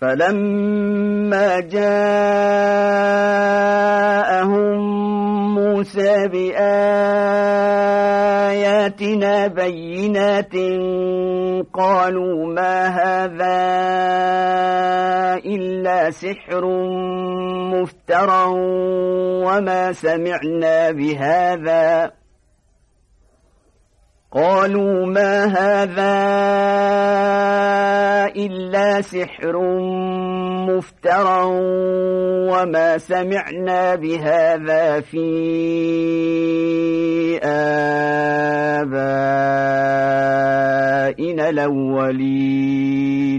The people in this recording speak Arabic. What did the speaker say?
فلما جاءهم موسى بآياتنا بينات قالوا ما هذا إلا سحر مفترى وما سمعنا بهذا. قالوا ما هذا إلا سحر مفترى وما سمعنا بهذا في آبائنا الأولين.